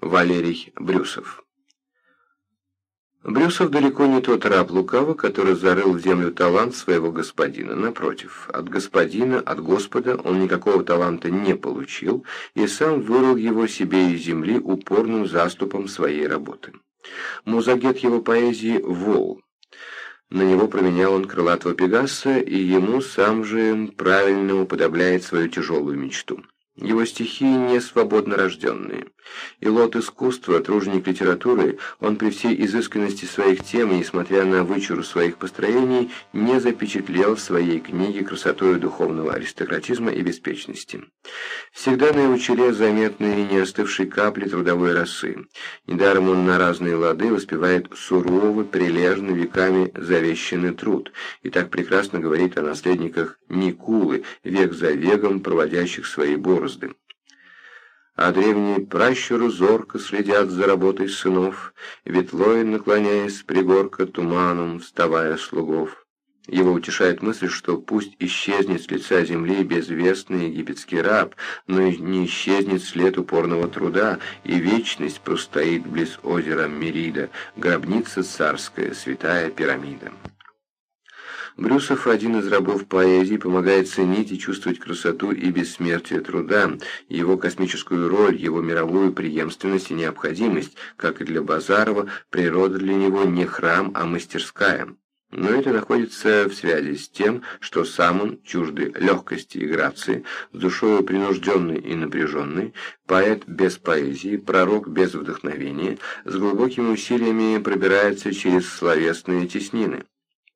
Валерий Брюсов Брюсов далеко не тот раб лукаво, который зарыл в землю талант своего господина. Напротив, от господина, от Господа он никакого таланта не получил и сам вырыл его себе из земли упорным заступом своей работы. Музагет его поэзии – вол. На него променял он крылатого Пегаса, и ему сам же правильно уподобляет свою тяжелую мечту. Его стихи не свободно рожденные. И лот искусства, труженик литературы, он при всей изысканности своих тем, несмотря на вычуру своих построений, не запечатлел в своей книге красотою духовного аристократизма и беспечности. Всегда на его челе заметны не остывшие капли трудовой росы. Недаром он на разные лады воспевает суровый, прилежный, веками завещанный труд, и так прекрасно говорит о наследниках Никулы, век за веком проводящих свои борозды а древние пращуры зорко следят за работой сынов, ветлой наклоняясь пригорка туманом, вставая слугов. Его утешает мысль, что пусть исчезнет с лица земли безвестный египетский раб, но не исчезнет след упорного труда, и вечность простоит близ озера Мерида, гробница царская, святая пирамида. Брюсов, один из рабов поэзии, помогает ценить и чувствовать красоту и бессмертие труда, его космическую роль, его мировую преемственность и необходимость, как и для Базарова, природа для него не храм, а мастерская. Но это находится в связи с тем, что сам он, чуждый легкости и грации, с душою принужденный и напряженный, поэт без поэзии, пророк без вдохновения, с глубокими усилиями пробирается через словесные теснины.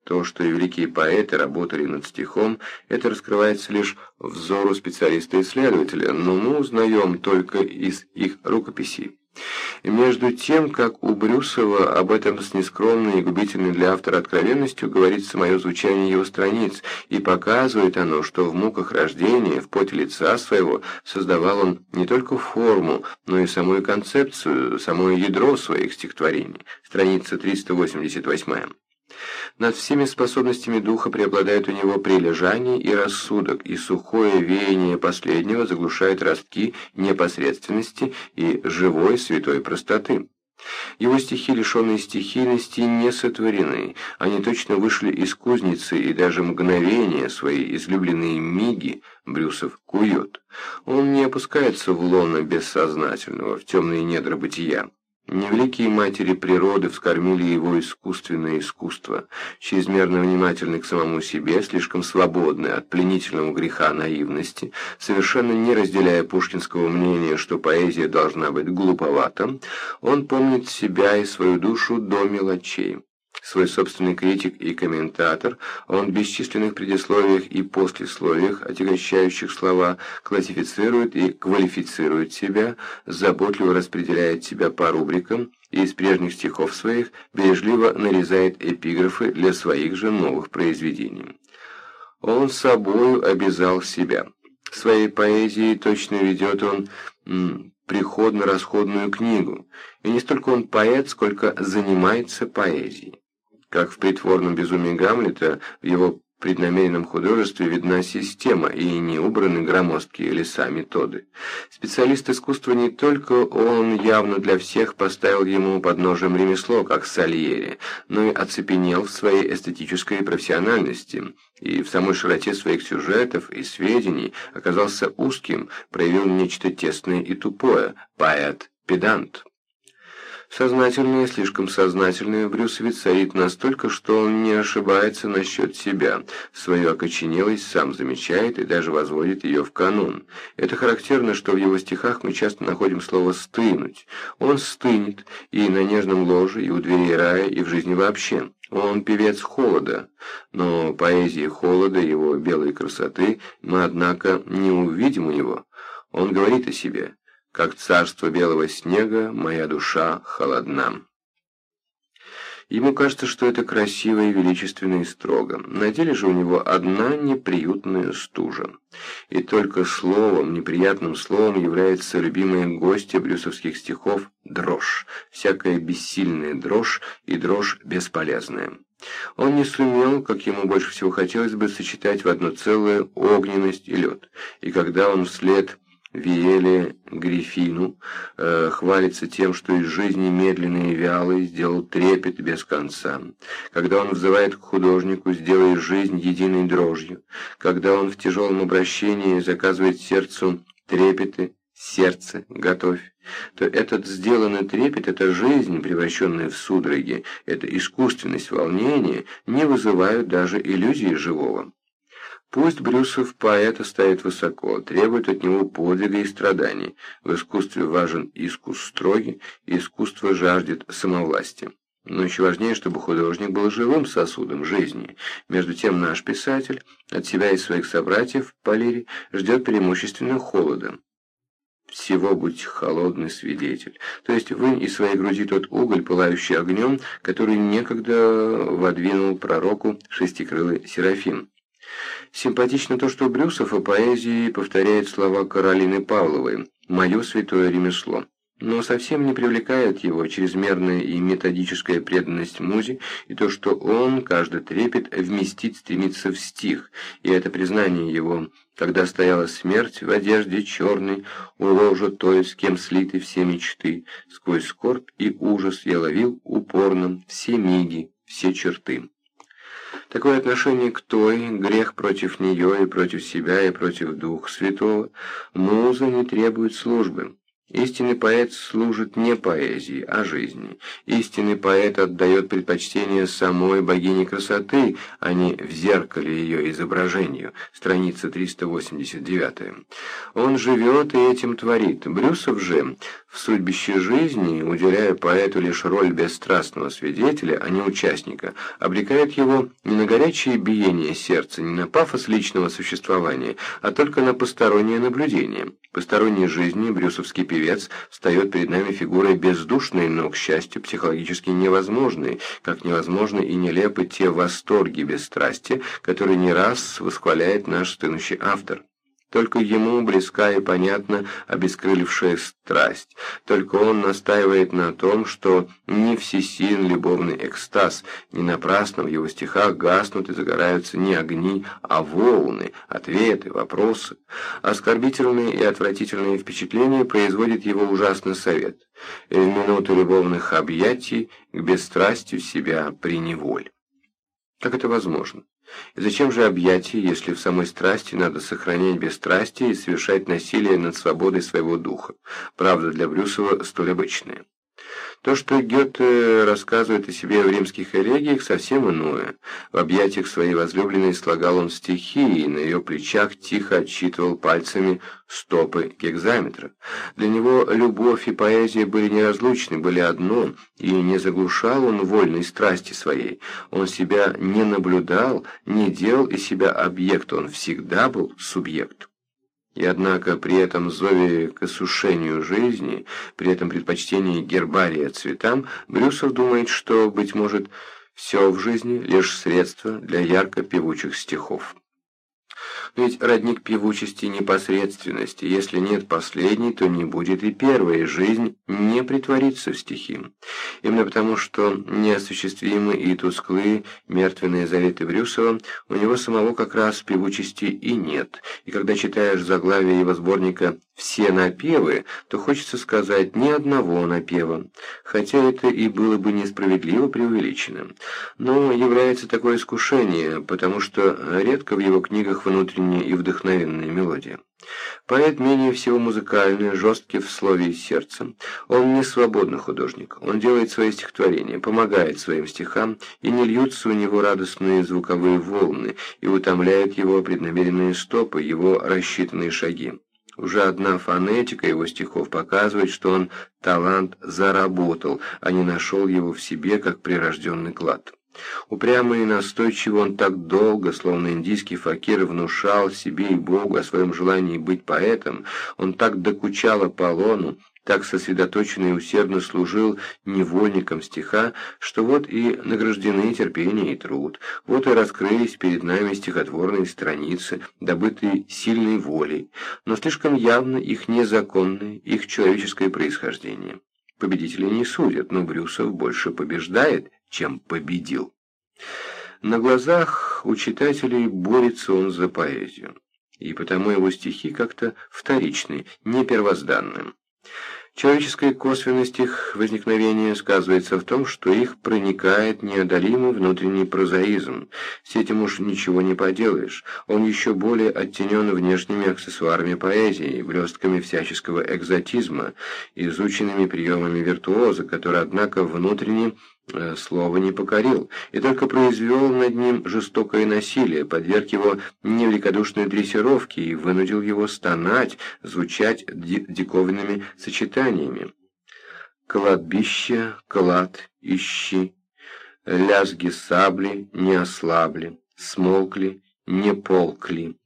То, что и великие поэты работали над стихом, это раскрывается лишь взору специалиста-исследователя, но мы узнаем только из их рукописей. Между тем, как у Брюсова об этом с нескромной и губительной для автора откровенностью говорит самое звучание его страниц, и показывает оно, что в муках рождения, в поте лица своего, создавал он не только форму, но и самую концепцию, самое ядро своих стихотворений. Страница 388. Над всеми способностями духа преобладает у него прилежание и рассудок, и сухое веяние последнего заглушает ростки непосредственности и живой святой простоты. Его стихи, лишенные стихийности, не сотворены, они точно вышли из кузницы, и даже мгновения, свои излюбленные миги, Брюсов кует. Он не опускается в лоно бессознательного, в темные недра бытия. Невеликие матери природы вскормили его искусственное искусство, чрезмерно внимательный к самому себе, слишком свободный от пленительного греха наивности, совершенно не разделяя пушкинского мнения, что поэзия должна быть глуповата, он помнит себя и свою душу до мелочей свой собственный критик и комментатор, он в бесчисленных предисловиях и послесловиях, отягощающих слова, классифицирует и квалифицирует себя, заботливо распределяет себя по рубрикам и из прежних стихов своих бережливо нарезает эпиграфы для своих же новых произведений. Он собою обязал себя. Своей поэзией точно ведет он приходно-расходную книгу, и не столько он поэт, сколько занимается поэзией. Как в притворном безумии Гамлета, в его преднамеренном художестве видна система и не убраны громоздкие леса методы. Специалист искусства не только он явно для всех поставил ему под ножем ремесло, как Сальери, но и оцепенел в своей эстетической профессиональности и в самой широте своих сюжетов и сведений оказался узким, проявил нечто тесное и тупое, поэт-педант. Сознательное, слишком сознательное в Брюсове царит настолько, что он не ошибается насчет себя. Свою окоченелость сам замечает и даже возводит ее в канон. Это характерно, что в его стихах мы часто находим слово «стынуть». Он стынет и на нежном ложе, и у дверей рая, и в жизни вообще. Он певец холода, но поэзии холода, его белой красоты мы, однако, не увидим у него. Он говорит о себе как царство белого снега, моя душа холодна. Ему кажется, что это красиво и величественно и строго. На деле же у него одна неприютная стужа. И только словом, неприятным словом является любимая гостья брюсовских стихов дрожь. Всякая бессильная дрожь и дрожь бесполезная. Он не сумел, как ему больше всего хотелось бы, сочетать в одно целое огненность и лед. И когда он вслед Виэле Грифину э, хвалится тем, что из жизни медленной и вялой сделал трепет без конца. Когда он взывает к художнику, сделай жизнь единой дрожью. Когда он в тяжелом обращении заказывает сердцу трепеты, сердце, готовь, то этот сделанный трепет, эта жизнь, превращенная в судороги, эта искусственность волнения не вызывают даже иллюзии живого. Пусть Брюсов поэта ставит высоко, требует от него подвига и страданий. В искусстве важен искус строгий, искусство жаждет самовластия. Но еще важнее, чтобы художник был живым сосудом жизни. Между тем наш писатель от себя и своих собратьев по лире ждет преимущественно холода. Всего будь холодный свидетель. То есть вынь из своей груди тот уголь, пылающий огнем, который некогда водвинул пророку шестикрылый Серафим. Симпатично то, что Брюсов о поэзии повторяет слова Каролины Павловой «Мое святое ремесло». Но совсем не привлекает его чрезмерная и методическая преданность музе и то, что он, каждый трепет, вместить стремится в стих, и это признание его, когда стояла смерть в одежде черной, у ложа той, с кем слиты все мечты, сквозь скорбь и ужас я ловил упорно все миги, все черты. Такое отношение к той, грех против нее и против себя и против Духа Святого, муза не требует службы. Истинный поэт служит не поэзии, а жизни. Истинный поэт отдает предпочтение самой богине красоты, а не в зеркале ее изображению. Страница 389. Он живет и этим творит. Брюсов же в судьбище жизни, уделяя поэту лишь роль бесстрастного свидетеля, а не участника, обрекает его не на горячее биение сердца, не на пафос личного существования, а только на постороннее наблюдение. Посторонней жизни брюсовский певец встает перед нами фигурой бездушной, но, к счастью, психологически невозможной, как невозможны и нелепы те восторги бесстрастия, которые не раз восхваляет наш стынущий автор. Только ему близка и понятна обескрылившая страсть. Только он настаивает на том, что не всесилен любовный экстаз, не напрасно в его стихах гаснут и загораются не огни, а волны, ответы, вопросы. Оскорбительные и отвратительные впечатления производит его ужасный совет. В минуты любовных объятий к бесстрастию себя приневоль. Как это возможно? И зачем же объятия, если в самой страсти надо сохранять бесстрастие и совершать насилие над свободой своего духа? Правда для Брюсова столь обычная. То, что Гёте рассказывает о себе в римских элегиях, совсем иное. В объятиях своей возлюбленной слагал он стихи, и на ее плечах тихо отсчитывал пальцами стопы гекзаметра. Для него любовь и поэзия были неразлучны, были одно, и не заглушал он вольной страсти своей. Он себя не наблюдал, не делал из себя объект, он всегда был субъект. И однако при этом зове к осушению жизни, при этом предпочтении гербария цветам, Брюсов думает, что, быть может, все в жизни лишь средство для ярко певучих стихов. Ведь родник певучести непосредственности, если нет последней, то не будет и первой, жизнь не притворится в стихи. Именно потому, что неосуществимы и тусклые мертвенные заветы Брюсова, у него самого как раз певучести и нет, и когда читаешь заглавие его сборника «Все напевы», то хочется сказать «ни одного напева», хотя это и было бы несправедливо преувеличено. Но является такое искушение, потому что редко в его книгах внутренне искренняя и вдохновенная мелодия. Поэт менее всего музыкальный, жесткий в слове и сердце. Он не свободный художник, он делает свои стихотворения, помогает своим стихам, и не льются у него радостные звуковые волны, и утомляют его преднамеренные стопы, его рассчитанные шаги. Уже одна фонетика его стихов показывает, что он талант заработал, а не нашел его в себе как прирожденный клад. Упрямо и настойчиво он так долго, словно индийский факир, внушал себе и Богу о своем желании быть поэтом, он так докучал Аполлону, так сосредоточенно и усердно служил невольником стиха, что вот и награждены терпение и труд, вот и раскрылись перед нами стихотворные страницы, добытые сильной волей, но слишком явно их незаконное, их человеческое происхождение. Победители не судят, но Брюсов больше побеждает, чем победил. На глазах у читателей борется он за поэзию. и потому его стихи как-то вторичны, не первозданны. Человеческая косвенность их возникновения сказывается в том, что их проникает неодолимый внутренний прозаизм. С этим уж ничего не поделаешь. Он еще более оттенен внешними аксессуарами поэзии, блестками всяческого экзотизма, изученными приемами виртуоза, который, однако, внутренне Э, слова не покорил, и только произвел над ним жестокое насилие, подверг его невеликодушной дрессировке и вынудил его стонать, звучать диковинными сочетаниями. Кладбище, клад, ищи, лязги сабли не ослабли, смолкли, не полкли.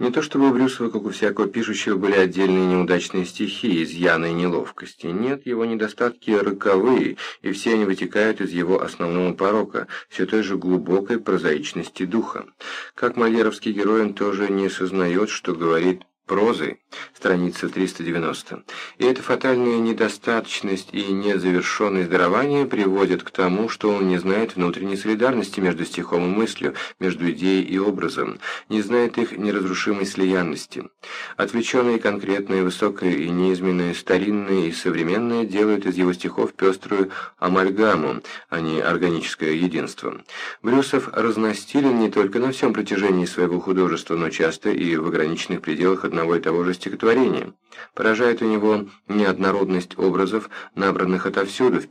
Не то чтобы у Брюсова, как у всякого пишущего, были отдельные неудачные стихи, изъяны и неловкости. Нет, его недостатки роковые, и все они вытекают из его основного порока, все той же глубокой прозаичности духа. Как мольеровский герой, он тоже не сознает, что говорит прозы, страница 390. И эта фатальная недостаточность и незавершенность дарования приводят к тому, что он не знает внутренней солидарности между стихом и мыслью, между идеей и образом, не знает их неразрушимой слиянности. Отвлеченные конкретные, высокое и неизменное, старинное и современное делают из его стихов пеструю амальгаму, а не органическое единство. Брюсов разностилен не только на всем протяжении своего художества, но часто и в ограниченных пределах одного одного и того же стихотворения. Поражает у него неоднородность образов, набранных отовсюду, в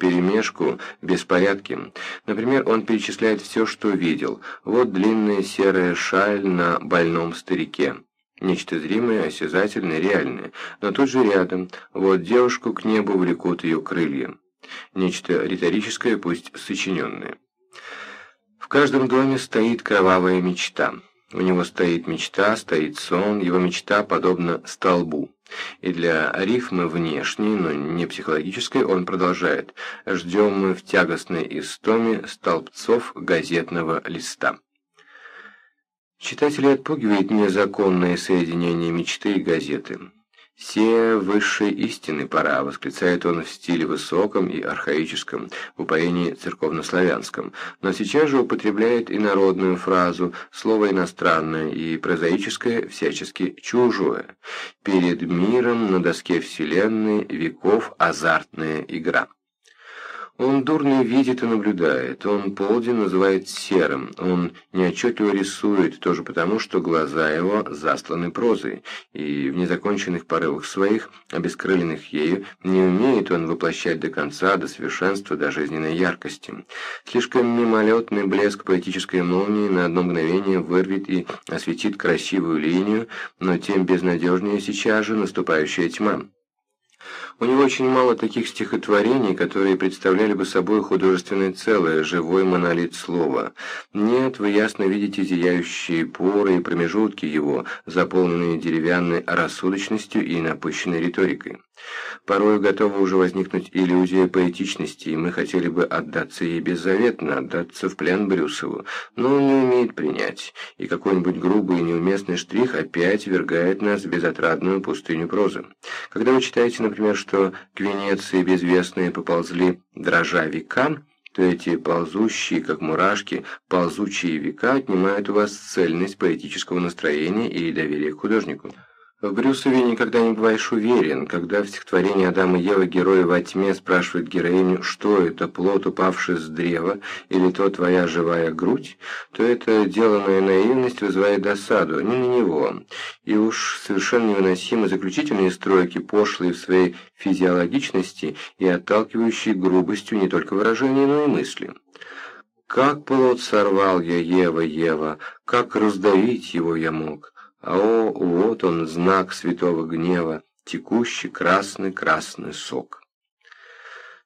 беспорядке. Например, он перечисляет все, что видел. Вот длинная серая шаль на больном старике. Нечто зримое, осязательное, реальное. Но тут же рядом. Вот девушку к небу влекут ее крылья. Нечто риторическое, пусть сочиненное. В каждом доме стоит кровавая мечта. У него стоит мечта, стоит сон, его мечта подобна столбу. И для рифмы внешней, но не психологической, он продолжает «Ждем мы в тягостной истоме столбцов газетного листа». Читателей отпугивает незаконное соединение мечты и газеты. «Все высшие истины пора», — восклицает он в стиле высоком и архаическом, в упоении церковнославянском, но сейчас же употребляет инородную фразу, слово иностранное и прозаическое, всячески чужое. «Перед миром на доске вселенной веков азартная игра». Он дурно видит и наблюдает, он полдень называет серым, он неотчетливо рисует, тоже потому, что глаза его засланы прозой, и в незаконченных порывах своих, обескрыленных ею, не умеет он воплощать до конца, до совершенства, до жизненной яркости. Слишком мимолетный блеск поэтической молнии на одно мгновение вырвет и осветит красивую линию, но тем безнадежнее сейчас же наступающая тьма. У него очень мало таких стихотворений, которые представляли бы собой художественное целое, живой монолит слова. Нет, вы ясно видите зияющие поры и промежутки его, заполненные деревянной рассудочностью и напыщенной риторикой. Порой готова уже возникнуть иллюзия поэтичности, и мы хотели бы отдаться ей беззаветно, отдаться в плен Брюсову, но он не умеет принять, и какой-нибудь грубый и неуместный штрих опять вергает нас в безотрадную пустыню прозы. Когда вы читаете, например, что к Венеции безвестные поползли дрожа века, то эти ползущие, как мурашки, ползучие века отнимают у вас цельность поэтического настроения и доверие к художнику. В Брюсове никогда не бываешь уверен, когда в стихотворении Адама и Ева герой во тьме спрашивает героиню, что это, плод, упавший с древа, или то твоя живая грудь, то эта деланная наивность вызывает досаду не на него, и уж совершенно невыносимы заключительные строки, пошлые в своей физиологичности и отталкивающие грубостью не только выражения, но и мысли. «Как плод сорвал я, Ева, Ева, как раздавить его я мог!» А о, вот он, знак святого гнева, текущий красный-красный сок.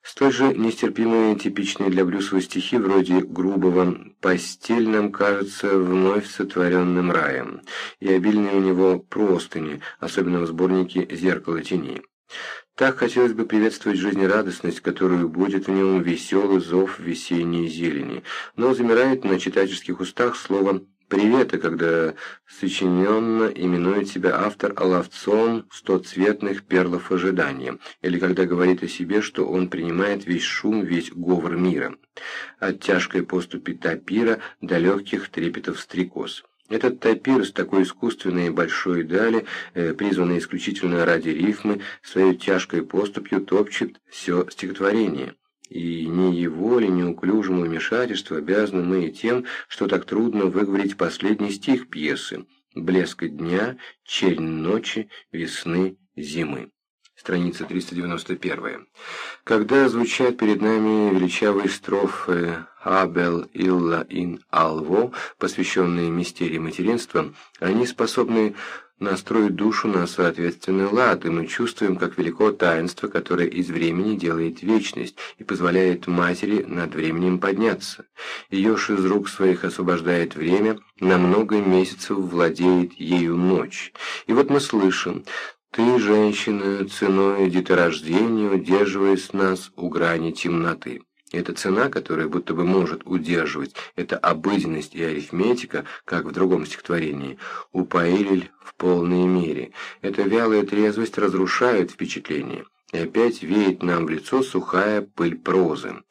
Столь же нестерпимые типичные для Брюсова стихи, вроде грубого «постель нам кажется вновь сотворенным раем», и обильные у него простыни, особенно в сборнике «Зеркало тени». Так хотелось бы приветствовать жизнерадостность, которую будет в нем веселый зов весенней зелени, но замирает на читательских устах словом привета, когда сочиненно именует себя автор ловцом стоцветных перлов ожидания, или когда говорит о себе, что он принимает весь шум, весь говор мира, от тяжкой поступи тапира до легких трепетов стрекоз. Этот топир с такой искусственной большой дали, э, призванный исключительно ради рифмы, своей тяжкой поступью топчет все стихотворение. И ни его ли неуклюжему вмешательству обязаны мы и тем, что так трудно выговорить последний стих пьесы «Блеск дня, чернь ночи, весны, зимы» страница 391. Когда звучат перед нами величавые строфы «Абел Илла ин Алво», посвященные мистерии материнства, они способны настроить душу на соответственный лад, и мы чувствуем, как велико таинство, которое из времени делает вечность и позволяет матери над временем подняться. Ее ж из рук своих освобождает время, на много месяцев владеет ею ночь. И вот мы слышим ты, женщина, ценой деторождения удерживаешь нас у грани темноты. Это цена, которая будто бы может удерживать, это обыденность и арифметика, как в другом стихотворении, упоилиль в полной мере. Эта вялая трезвость разрушает впечатление. И опять веет нам в лицо сухая пыль прозы.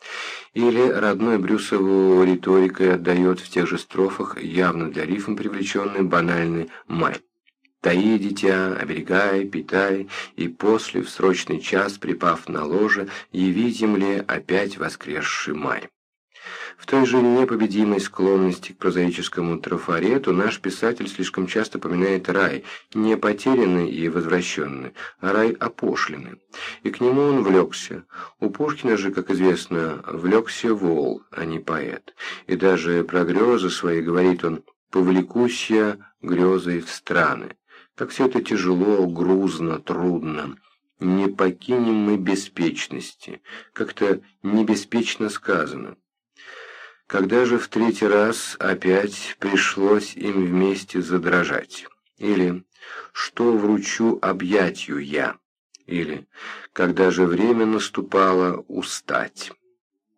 Или родной Брюсову риторикой отдает в тех же строфах явно для рифм привлеченный банальный «май». Таи, дитя, оберегай, питай, и после, в срочный час, припав на ложе, яви земле опять воскресший май. В той же непобедимой склонности к прозаическому трафарету наш писатель слишком часто поминает рай, не потерянный и возвращенный, а рай опошленный. И к нему он влекся. У Пушкина же, как известно, влекся вол, а не поэт. И даже про грезы свои говорит он «повлекусь я грезой в страны». Как все это тяжело, грузно, трудно. Не покинем мы беспечности. Как-то небеспечно сказано. Когда же в третий раз опять пришлось им вместе задрожать? Или «Что вручу объятью я?» Или «Когда же время наступало устать?»